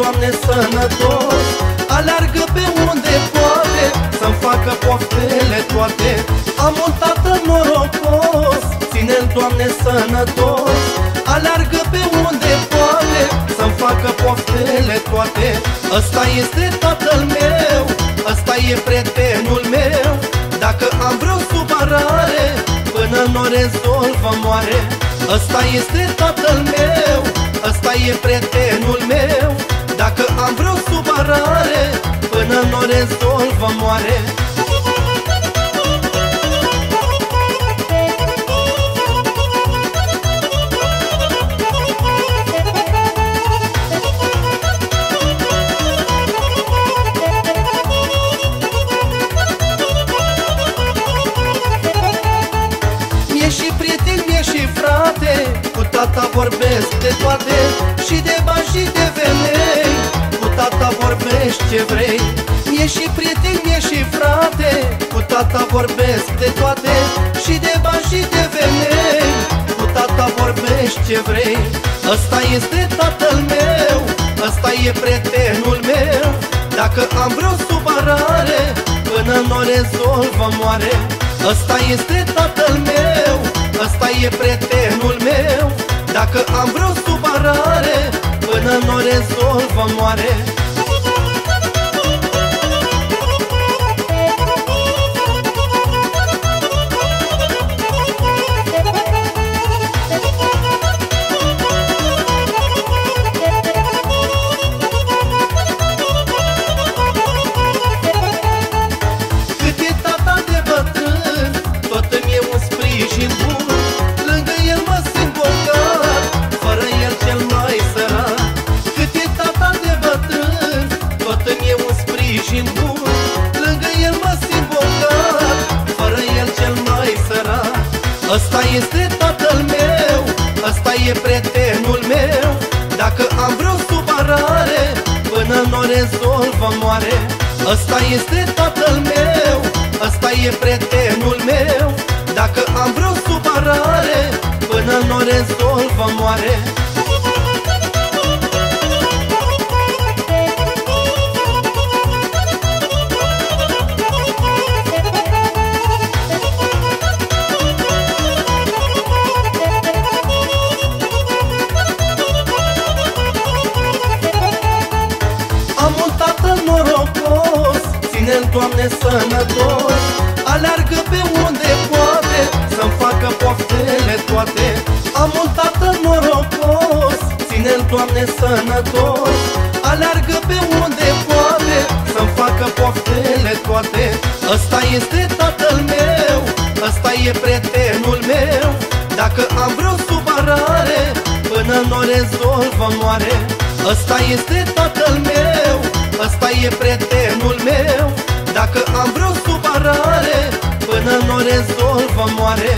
Doamne, sănătos Aleargă pe unde poate Să-mi facă poftele toate. Am un tată norocos Ține-l, Doamne, sănătos Aleargă pe unde poate Să-mi facă poftele toate. Ăsta este tatăl meu Ăsta e prietenul meu. Dacă am vreo supărare Până nu rezolvă moare. Ăsta este tatăl meu Ăsta e prietenul supărare Până nu rezolvă moare. Tata vorbesc de toate Și de bani și de femei Cu tata vorbești ce vrei. Mie și prieten, mie și frate Cu tata vorbesc de toate Și de bani și de femei Cu tata vorbești ce vrei Ăsta este tatăl meu Ăsta e prietenul meu. Dacă am vreo supărare Până nu rezolvă moare. Ăsta este tatăl meu Ăsta e prietenul meu. Dacă am vreo supărare Până nu rezolvă moare Dacă am vreo supărare Până nu rezolvă moare. Ăsta este tatăl meu Ăsta e prietenul meu. Dacă am vreo supărare Până nu rezolvă moare Am un tată norocos Ține-l, Doamne, sănătos. Aleargă pe unde poate Să-mi facă poftele toate. Am un tată norocos Ține-l, Doamne, sănătos. Aleargă pe unde poate Să-mi facă poftele toate. Ăsta este tatăl meu Ăsta e prietenul meu. Dacă am vreo supărare Până nu rezolvă moare Ăsta este tatăl meu Ăsta e prietenul meu. Dacă am vreo supărare Până nu rezolvă moare